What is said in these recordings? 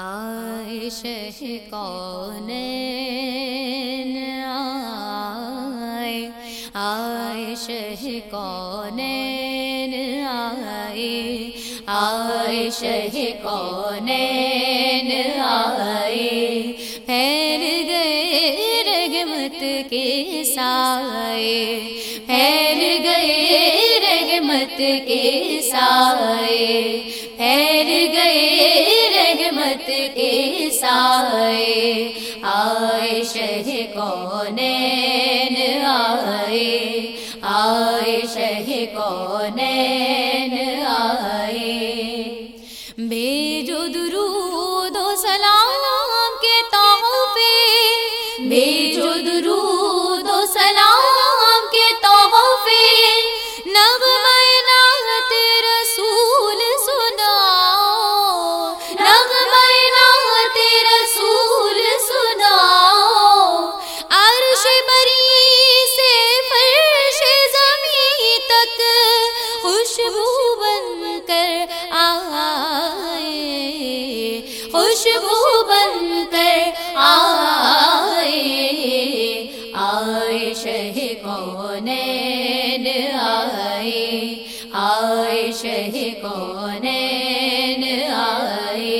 آئے شہ کون آئے؟ آئے شہ کون آئے؟ آئے شہ کون آئے؟ پھیل گئے رگمت کے سائے پھیل گئے رگمت کے سائے پھیل گئے آئے شہ کون آئے آئے شہ کون آئے۔ بے درود و سلام کے تحفے بے بیجود درود آئے کون آئے آئے شہ کون آئے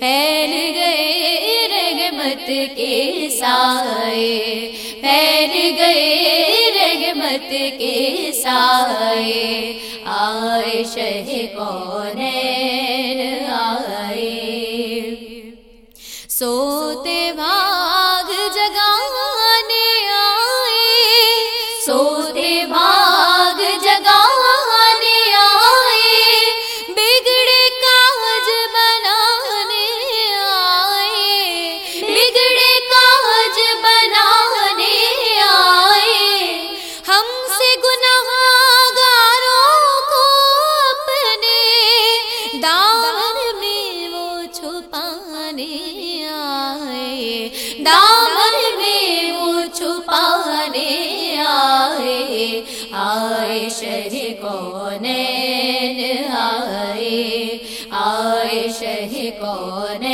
پھیل گئے رگمت کے سائے پھیل گئے رگمت کے سائے آئے شہ کون آئے۔ دامن میں وہ چھپانے آئے۔ آئے شہ کون آئے۔ آئے شہ کون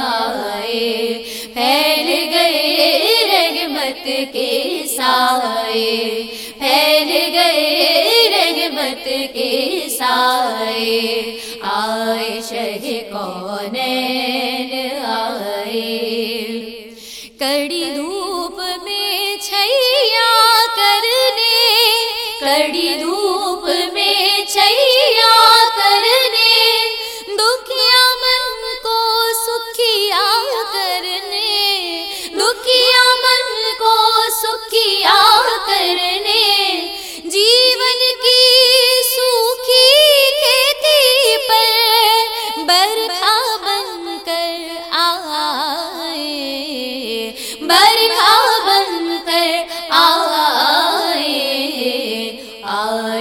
آئے۔ پھیل گئے رگمت کے سائے۔ پھیل گئے رگمت کے سائے۔ آئے شہ کون آئے۔ کڑی دھوپ میں چھیا کرنے۔ کڑی دھوپ میں چھیا کرنے۔ دکھیا من کو سکھیا کرنے۔ دکھیا من کو سکھیا کرنے۔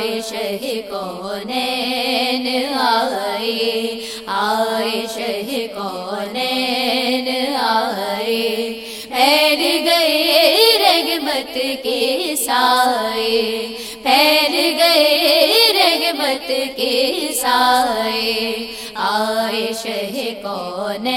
آئے شہ کون آئے آئے شہ کون آئے گئے رگمت کے سائے پھیل گئے رگمت کے سائے آئے شہ کون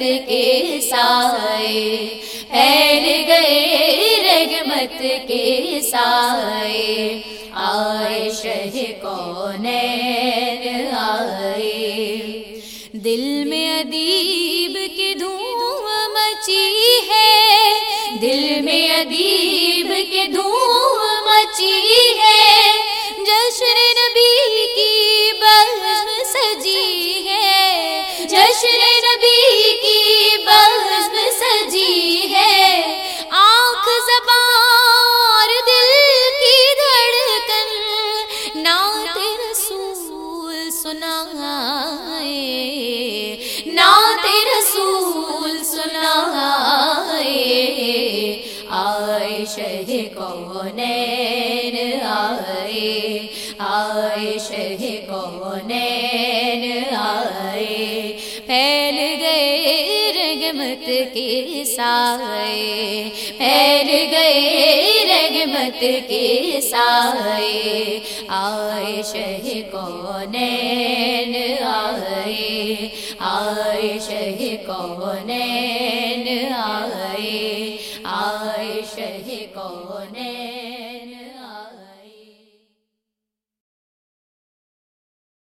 رگمت کے سائے۔ پھیل گئے رگمت کے سائے۔ آئے شہ کون آئے۔ دل میں ادیب کی دھوم مچی ہے۔ دل میں ادیب کی دھوم مچی ہے۔ سنائے نعت رسول سنائے۔ آئے شہ کونین آئے؟ آئے شہ کونین کے سائے۔ پھیل گئے رگمت کے سائے۔ آئے شہ کونین آئے۔ آئے شہ کونین آئے۔ آئے شہ